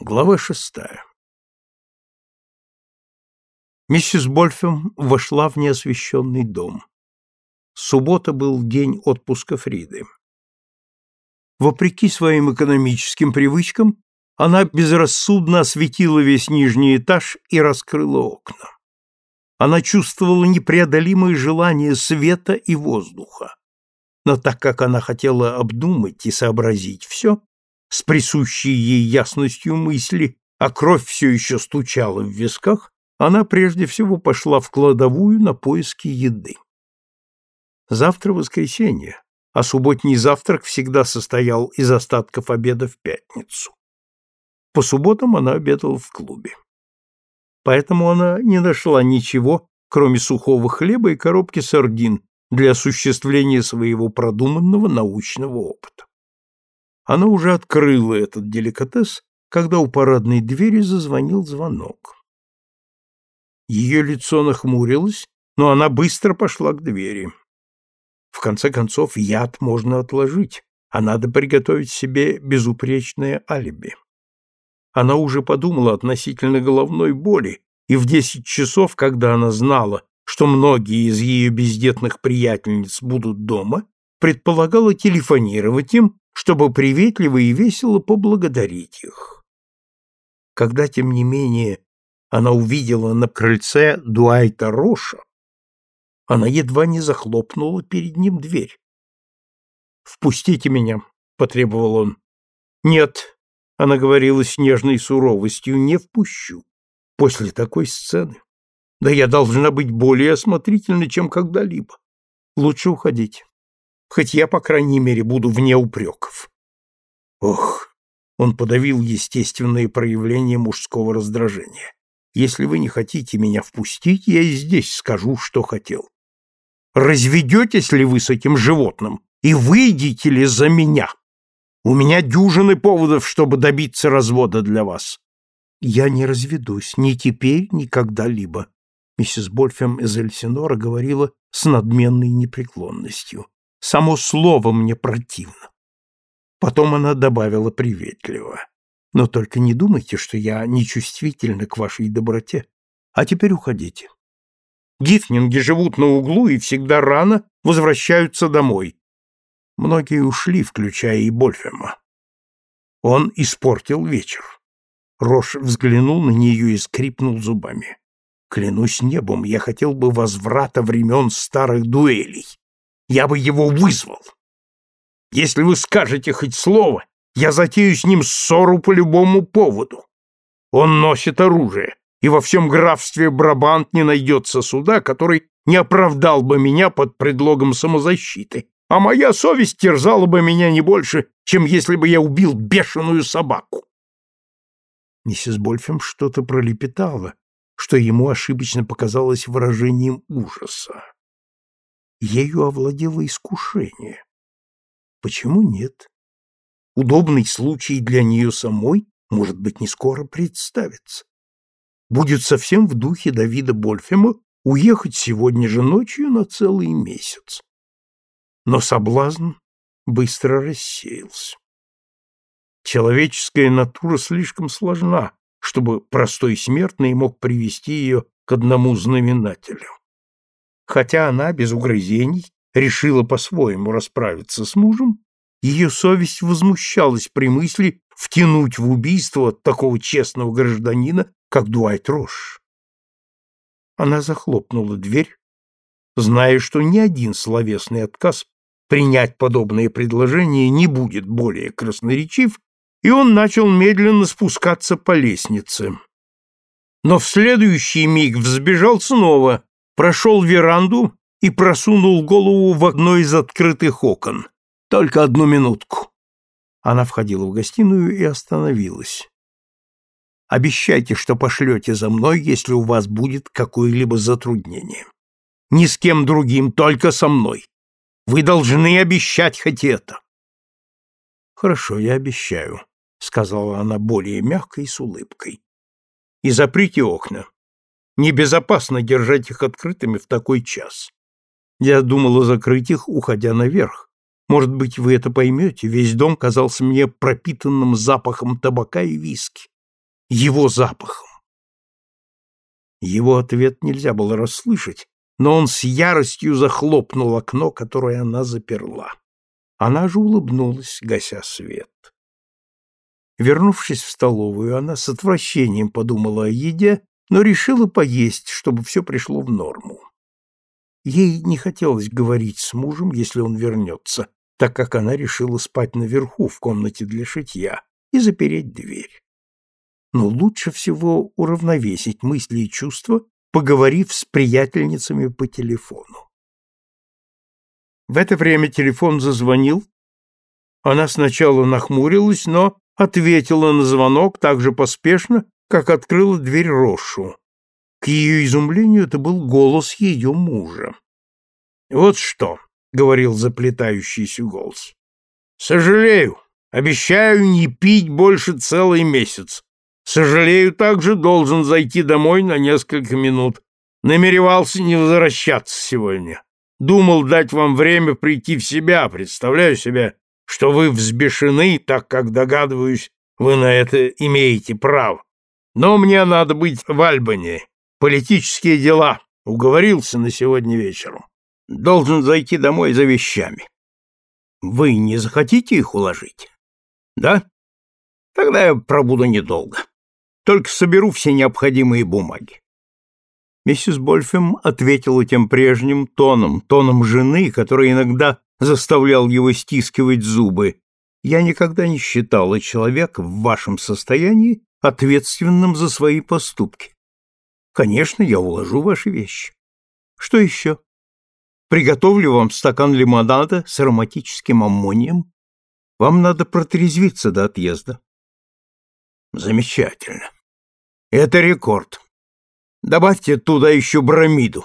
Глава шестая Миссис Больфем вошла в неосвещенный дом. Суббота был день отпуска Фриды. Вопреки своим экономическим привычкам, она безрассудно осветила весь нижний этаж и раскрыла окна. Она чувствовала непреодолимое желание света и воздуха. Но так как она хотела обдумать и сообразить все, с присущей ей ясностью мысли, а кровь все еще стучала в висках, она прежде всего пошла в кладовую на поиски еды. Завтра воскресенье, а субботний завтрак всегда состоял из остатков обеда в пятницу. По субботам она обедала в клубе. Поэтому она не нашла ничего, кроме сухого хлеба и коробки сардин для осуществления своего продуманного научного опыта. Она уже открыла этот деликатес, когда у парадной двери зазвонил звонок. Ее лицо нахмурилось, но она быстро пошла к двери. В конце концов, яд можно отложить, а надо приготовить себе безупречное алиби. Она уже подумала относительно головной боли, и в десять часов, когда она знала, что многие из ее бездетных приятельниц будут дома, предполагала телефонировать им чтобы приветливо и весело поблагодарить их. Когда, тем не менее, она увидела на крыльце Дуайта Роша, она едва не захлопнула перед ним дверь. «Впустите меня», — потребовал он. «Нет», — она говорила с нежной суровостью, — «не впущу. После такой сцены. Да я должна быть более осмотрительна, чем когда-либо. Лучше уходить хоть я, по крайней мере, буду вне упреков. Ох, он подавил естественные проявления мужского раздражения. Если вы не хотите меня впустить, я и здесь скажу, что хотел. Разведетесь ли вы с этим животным и выйдете ли за меня? У меня дюжины поводов, чтобы добиться развода для вас. Я не разведусь ни теперь, ни когда-либо. Миссис Больфем из Эльсинора говорила с надменной непреклонностью. Само слово мне противно. Потом она добавила приветливо. Но только не думайте, что я нечувствительна к вашей доброте. А теперь уходите. Гифнинги живут на углу и всегда рано возвращаются домой. Многие ушли, включая и Больфема. Он испортил вечер. Рош взглянул на нее и скрипнул зубами. Клянусь небом, я хотел бы возврата времен старых дуэлей я бы его вызвал. Если вы скажете хоть слово, я затею с ним ссору по любому поводу. Он носит оружие, и во всем графстве Брабант не найдется суда, который не оправдал бы меня под предлогом самозащиты, а моя совесть терзала бы меня не больше, чем если бы я убил бешеную собаку. Миссис Больфем что-то пролепетала, что ему ошибочно показалось выражением ужаса ею овладело искушение. Почему нет? Удобный случай для нее самой, может быть, не скоро представится. Будет совсем в духе Давида Больфема уехать сегодня же ночью на целый месяц. Но соблазн быстро рассеялся. Человеческая натура слишком сложна, чтобы простой смертный мог привести ее к одному знаменателю хотя она без угрызений решила по-своему расправиться с мужем, ее совесть возмущалась при мысли втянуть в убийство такого честного гражданина, как Дуайт Рош. Она захлопнула дверь, зная, что ни один словесный отказ принять подобное предложение не будет более красноречив, и он начал медленно спускаться по лестнице. Но в следующий миг взбежал снова, прошел веранду и просунул голову в одно из открытых окон. Только одну минутку. Она входила в гостиную и остановилась. Обещайте, что пошлете за мной, если у вас будет какое-либо затруднение. Ни с кем другим, только со мной. Вы должны обещать хоть это. Хорошо, я обещаю, сказала она более мягко и с улыбкой. И заприте окна. Небезопасно держать их открытыми в такой час. Я думала закрыть их, уходя наверх. Может быть, вы это поймете, весь дом казался мне пропитанным запахом табака и виски. его запахом. Его ответ нельзя было расслышать, но он с яростью захлопнул окно, которое она заперла. Она же улыбнулась, гася свет. Вернувшись в столовую, она с отвращением подумала о еде, но решила поесть, чтобы все пришло в норму. Ей не хотелось говорить с мужем, если он вернется, так как она решила спать наверху в комнате для шитья и запереть дверь. Но лучше всего уравновесить мысли и чувства, поговорив с приятельницами по телефону. В это время телефон зазвонил. Она сначала нахмурилась, но ответила на звонок так же поспешно, как открыла дверь Рошу. К ее изумлению это был голос ее мужа. «Вот что», — говорил заплетающийся голос, — «сожалею, обещаю не пить больше целый месяц. Сожалею, также должен зайти домой на несколько минут. Намеревался не возвращаться сегодня. Думал дать вам время прийти в себя, представляю себе, что вы взбешены, так как, догадываюсь, вы на это имеете право. Но мне надо быть в Альбане. Политические дела. Уговорился на сегодня вечером. Должен зайти домой за вещами. Вы не захотите их уложить? Да? Тогда я пробуду недолго. Только соберу все необходимые бумаги. Миссис Больфем ответила тем прежним тоном, тоном жены, который иногда заставлял его стискивать зубы. «Я никогда не считала человека в вашем состоянии ответственным за свои поступки. Конечно, я уложу ваши вещи. Что еще? Приготовлю вам стакан лимонада с ароматическим аммонием. Вам надо протрезвиться до отъезда». «Замечательно. Это рекорд», Добавьте туда еще бромиду.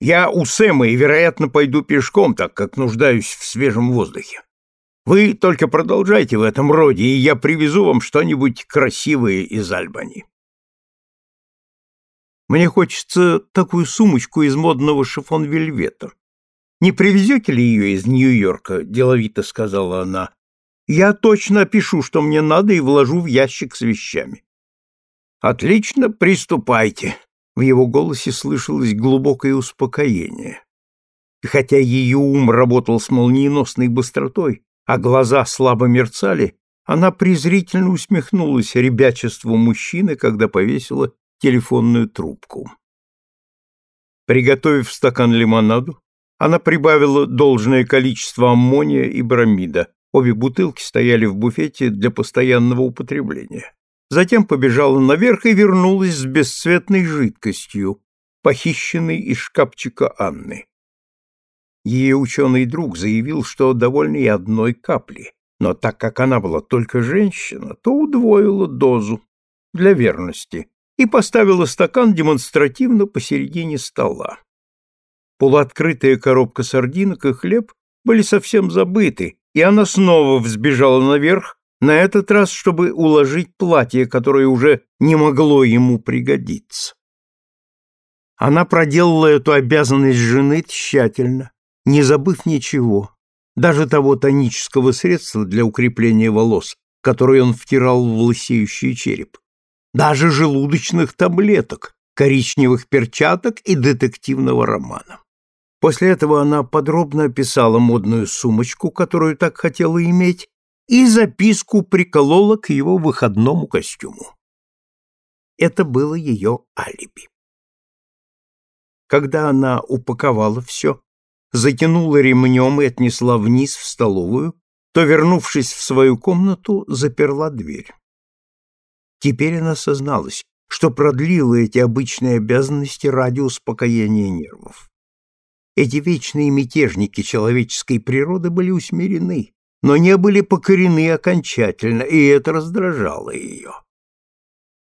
Я у Сэма и, вероятно, пойду пешком, так как нуждаюсь в свежем воздухе. Вы только продолжайте в этом роде, и я привезу вам что-нибудь красивое из Альбани. Мне хочется такую сумочку из модного шифон-вельвета. Не привезете ли ее из Нью-Йорка? Деловито сказала она. Я точно опишу, что мне надо, и вложу в ящик с вещами. Отлично, приступайте. В его голосе слышалось глубокое успокоение. И хотя ее ум работал с молниеносной быстротой, а глаза слабо мерцали, она презрительно усмехнулась ребячеству мужчины, когда повесила телефонную трубку. Приготовив стакан лимонаду, она прибавила должное количество аммония и бромида. Обе бутылки стояли в буфете для постоянного употребления затем побежала наверх и вернулась с бесцветной жидкостью, похищенной из шкафчика Анны. Ее ученый друг заявил, что довольно и одной капли, но так как она была только женщина, то удвоила дозу для верности и поставила стакан демонстративно посередине стола. Полуоткрытая коробка сардинок и хлеб были совсем забыты, и она снова взбежала наверх, на этот раз, чтобы уложить платье, которое уже не могло ему пригодиться. Она проделала эту обязанность жены тщательно, не забыв ничего, даже того тонического средства для укрепления волос, которое он втирал в лысеющий череп, даже желудочных таблеток, коричневых перчаток и детективного романа. После этого она подробно описала модную сумочку, которую так хотела иметь, и записку приколола к его выходному костюму. Это было ее алиби. Когда она упаковала все, затянула ремнем и отнесла вниз в столовую, то, вернувшись в свою комнату, заперла дверь. Теперь она созналась, что продлила эти обычные обязанности ради успокоения нервов. Эти вечные мятежники человеческой природы были усмирены, но не были покорены окончательно, и это раздражало ее.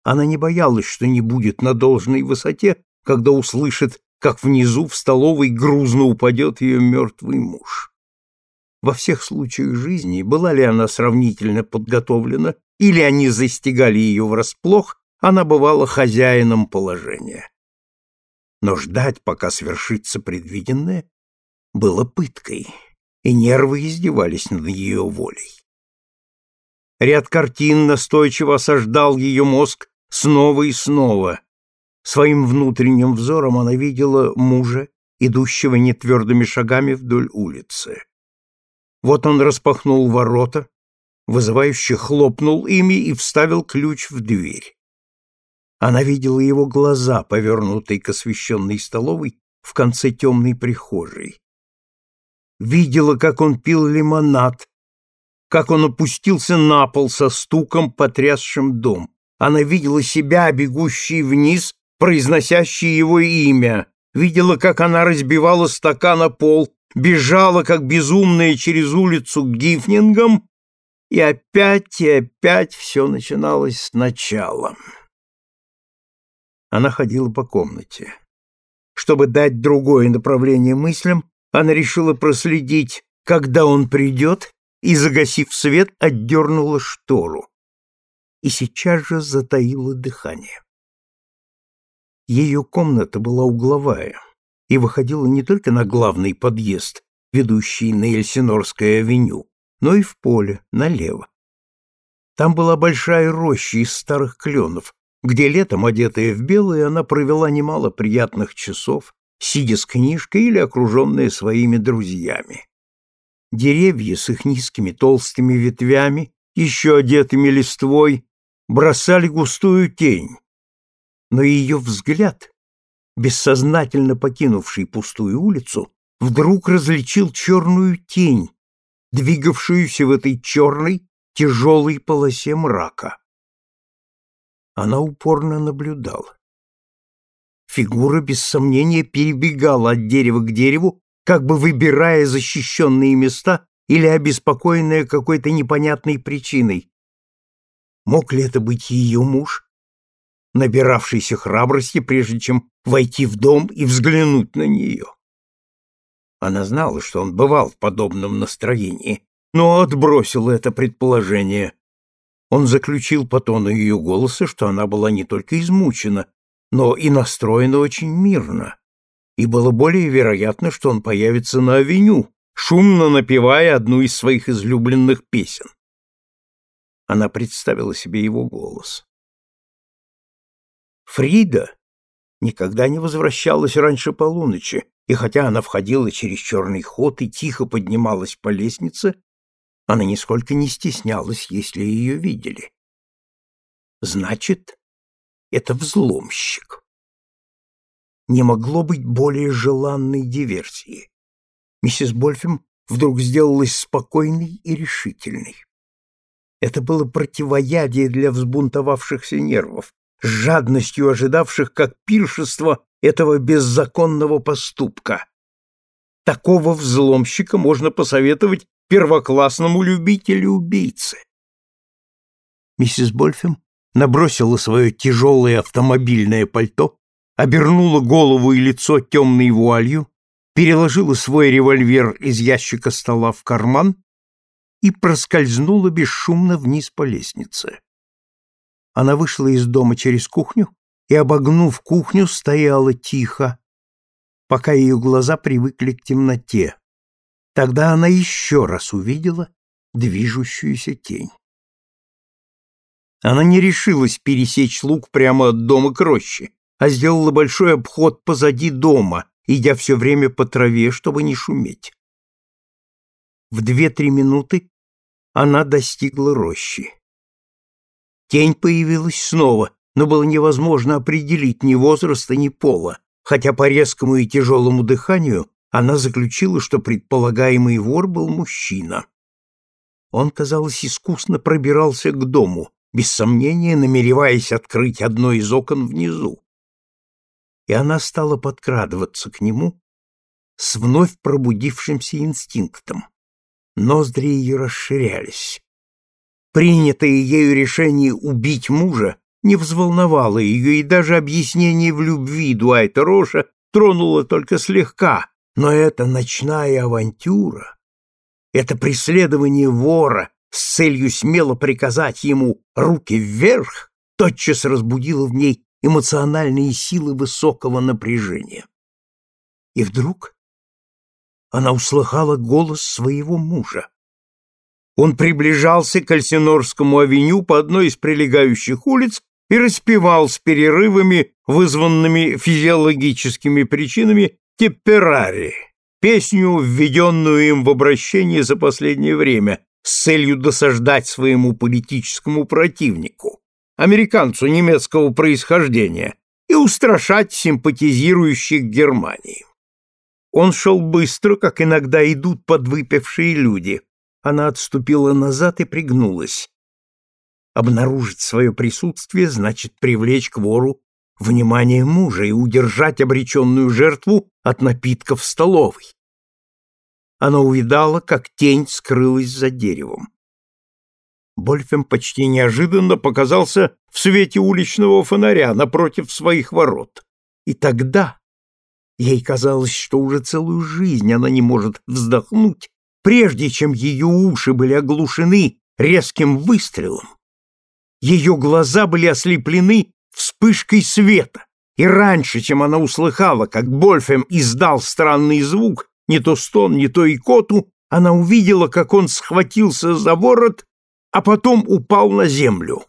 Она не боялась, что не будет на должной высоте, когда услышит, как внизу в столовой грузно упадет ее мертвый муж. Во всех случаях жизни, была ли она сравнительно подготовлена, или они застигали ее врасплох, она бывала хозяином положения. Но ждать, пока свершится предвиденное, было пыткой и нервы издевались над ее волей. Ряд картин настойчиво осаждал ее мозг снова и снова. Своим внутренним взором она видела мужа, идущего нетвердыми шагами вдоль улицы. Вот он распахнул ворота, вызывающе хлопнул ими и вставил ключ в дверь. Она видела его глаза, повернутые к освещенной столовой в конце темной прихожей. Видела, как он пил лимонад, как он опустился на пол со стуком, потрясшим дом. Она видела себя, бегущей вниз, произносящей его имя, видела, как она разбивала стакан о пол, бежала, как безумная, через улицу к Гифнингам, и опять и опять все начиналось сначала. Она ходила по комнате. Чтобы дать другое направление мыслям, она решила проследить, когда он придет, и, загасив свет, отдернула штору. И сейчас же затаила дыхание. Ее комната была угловая и выходила не только на главный подъезд, ведущий на Эльсинорское авеню, но и в поле, налево. Там была большая роща из старых кленов, где летом, одетая в белое, она провела немало приятных часов, сидя с книжкой или окруженная своими друзьями. Деревья с их низкими толстыми ветвями, еще одетыми листвой, бросали густую тень, но ее взгляд, бессознательно покинувший пустую улицу, вдруг различил черную тень, двигавшуюся в этой черной, тяжелой полосе мрака. Она упорно наблюдала. Фигура, без сомнения, перебегала от дерева к дереву, как бы выбирая защищенные места или обеспокоенная какой-то непонятной причиной. Мог ли это быть ее муж, набиравшийся храбрости, прежде чем войти в дом и взглянуть на нее? Она знала, что он бывал в подобном настроении, но отбросил это предположение. Он заключил по тону ее голоса, что она была не только измучена, но и настроена очень мирно, и было более вероятно, что он появится на авеню, шумно напевая одну из своих излюбленных песен. Она представила себе его голос. Фрида никогда не возвращалась раньше полуночи, и хотя она входила через черный ход и тихо поднималась по лестнице, она нисколько не стеснялась, если ее видели. Значит, это взломщик. Не могло быть более желанной диверсии. Миссис Больфем вдруг сделалась спокойной и решительной. Это было противоядие для взбунтовавшихся нервов, с жадностью ожидавших как пиршество этого беззаконного поступка. Такого взломщика можно посоветовать первоклассному любителю убийцы. Миссис Больфем набросила свое тяжелое автомобильное пальто, обернула голову и лицо темной вуалью, переложила свой револьвер из ящика стола в карман и проскользнула бесшумно вниз по лестнице. Она вышла из дома через кухню и, обогнув кухню, стояла тихо, пока ее глаза привыкли к темноте. Тогда она еще раз увидела движущуюся тень. Она не решилась пересечь луг прямо от дома к роще, а сделала большой обход позади дома, идя все время по траве, чтобы не шуметь. В две-три минуты она достигла рощи. Тень появилась снова, но было невозможно определить ни возраста, ни пола, хотя по резкому и тяжелому дыханию она заключила, что предполагаемый вор был мужчина. Он, казалось, искусно пробирался к дому, без сомнения намереваясь открыть одно из окон внизу. И она стала подкрадываться к нему с вновь пробудившимся инстинктом. Ноздри ее расширялись. Принятое ею решение убить мужа не взволновало ее, и даже объяснение в любви Дуайта Роша тронуло только слегка, но эта ночная авантюра, это преследование вора с целью смело приказать ему руки вверх, тотчас разбудило в ней эмоциональные силы высокого напряжения. И вдруг она услыхала голос своего мужа. Он приближался к Альсинорскому авеню по одной из прилегающих улиц и распевал с перерывами, вызванными физиологическими причинами, Тепперари, песню, введенную им в обращение за последнее время, с целью досаждать своему политическому противнику, американцу немецкого происхождения, и устрашать симпатизирующих Германии. Он шел быстро, как иногда идут подвыпившие люди. Она отступила назад и пригнулась. Обнаружить свое присутствие значит привлечь к вору внимание мужа и удержать обреченную жертву от напитков в столовой. Она увидала, как тень скрылась за деревом. Больфем почти неожиданно показался в свете уличного фонаря напротив своих ворот. И тогда ей казалось, что уже целую жизнь она не может вздохнуть, прежде чем ее уши были оглушены резким выстрелом. Ее глаза были ослеплены вспышкой света, и раньше, чем она услыхала, как Больфем издал странный звук, не то стон, не то икоту, она увидела, как он схватился за ворот, а потом упал на землю.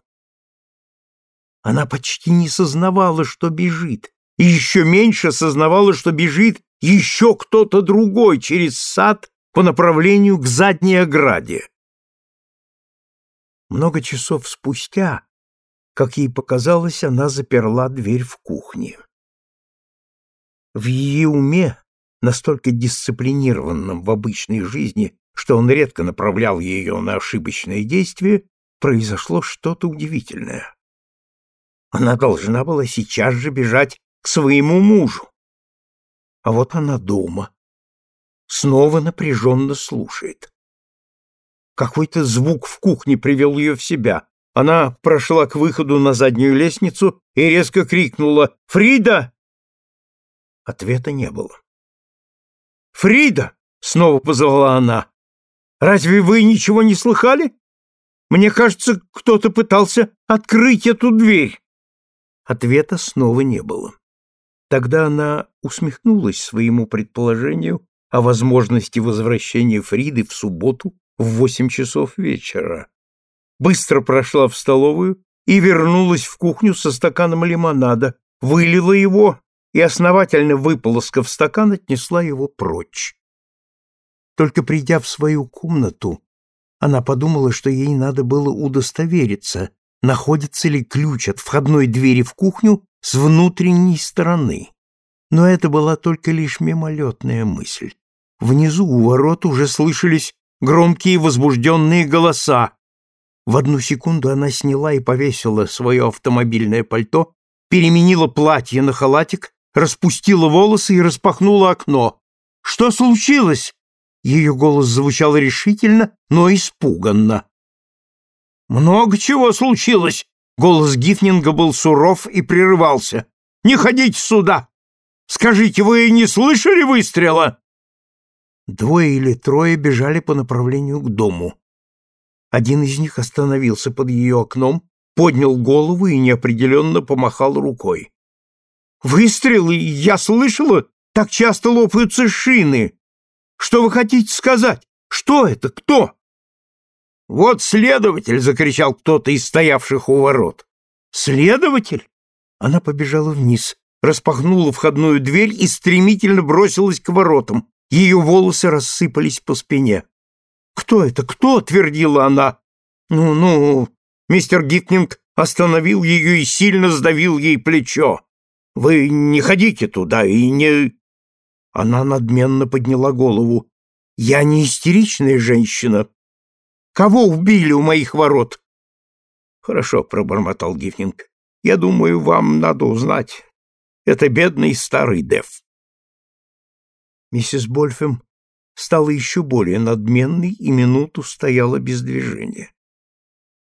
Она почти не сознавала, что бежит, и еще меньше сознавала, что бежит еще кто-то другой через сад по направлению к задней ограде. Много часов спустя, как ей показалось, она заперла дверь в кухне. В ее уме, настолько дисциплинированном в обычной жизни, что он редко направлял ее на ошибочные действия, произошло что-то удивительное. Она должна была сейчас же бежать к своему мужу. А вот она дома. Снова напряженно слушает. Какой-то звук в кухне привел ее в себя. Она прошла к выходу на заднюю лестницу и резко крикнула «Фрида!». Ответа не было. «Фрида!» — снова позвала она. «Разве вы ничего не слыхали? Мне кажется, кто-то пытался открыть эту дверь». Ответа снова не было. Тогда она усмехнулась своему предположению о возможности возвращения Фриды в субботу в восемь часов вечера. Быстро прошла в столовую и вернулась в кухню со стаканом лимонада, вылила его и, основательно выполоскав стакан, отнесла его прочь. Только придя в свою комнату, она подумала, что ей надо было удостовериться, находится ли ключ от входной двери в кухню с внутренней стороны. Но это была только лишь мимолетная мысль. Внизу у ворот уже слышались громкие возбужденные голоса. В одну секунду она сняла и повесила свое автомобильное пальто, переменила платье на халатик, распустила волосы и распахнула окно. «Что случилось?» Ее голос звучал решительно, но испуганно. «Много чего случилось!» Голос Гифнинга был суров и прерывался. «Не ходите сюда! Скажите, вы не слышали выстрела?» Двое или трое бежали по направлению к дому. Один из них остановился под ее окном, поднял голову и неопределенно помахал рукой. «Выстрелы! Я слышала! Так часто лопаются шины! Что вы хотите сказать? Что это? Кто?» «Вот следователь!» — закричал кто-то из стоявших у ворот. «Следователь?» Она побежала вниз, распахнула входную дверь и стремительно бросилась к воротам. Ее волосы рассыпались по спине. «Кто это? Кто?» — твердила она. «Ну-ну...» Мистер Гитнинг остановил ее и сильно сдавил ей плечо. «Вы не ходите туда и не...» Она надменно подняла голову. «Я не истеричная женщина. Кого убили у моих ворот?» «Хорошо», — пробормотал Гифнинг. «Я думаю, вам надо узнать. Это бедный старый Дев». Миссис Больфем стала еще более надменной и минуту стояла без движения.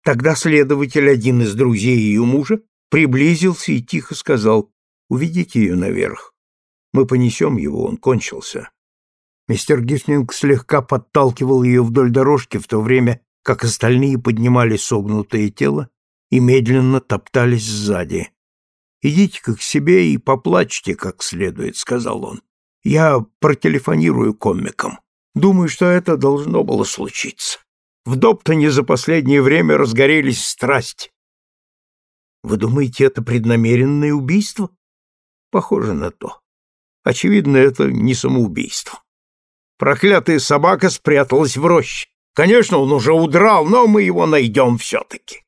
Тогда следователь, один из друзей ее мужа, приблизился и тихо сказал, «Уведите ее наверх. Мы понесем его, он кончился». Мистер Гифнинг слегка подталкивал ее вдоль дорожки, в то время как остальные поднимали согнутое тело и медленно топтались сзади. «Идите-ка к себе и поплачьте как следует», — сказал он. Я протелефонирую комикам. Думаю, что это должно было случиться. В Доптоне за последнее время разгорелись страсти. Вы думаете, это преднамеренное убийство? Похоже на то. Очевидно, это не самоубийство. Проклятая собака спряталась в роще. Конечно, он уже удрал, но мы его найдем все-таки.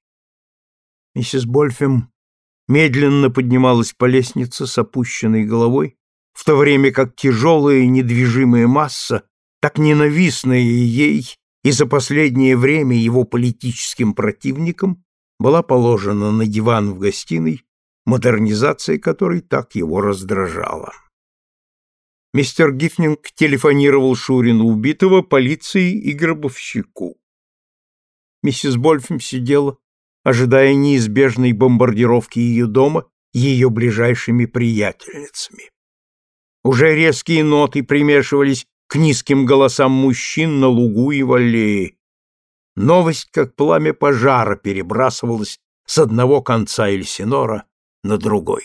Миссис Больфем медленно поднималась по лестнице с опущенной головой, в то время как тяжелая недвижимая масса, так ненавистная ей и за последнее время его политическим противникам, была положена на диван в гостиной, модернизация которой так его раздражала. Мистер Гифнинг телефонировал Шурину убитого, полиции и гробовщику. Миссис Больфем сидела, ожидая неизбежной бомбардировки ее дома ее ближайшими приятельницами. Уже резкие ноты примешивались к низким голосам мужчин на лугу и в аллее. Новость, как пламя пожара, перебрасывалась с одного конца Эльсинора на другой.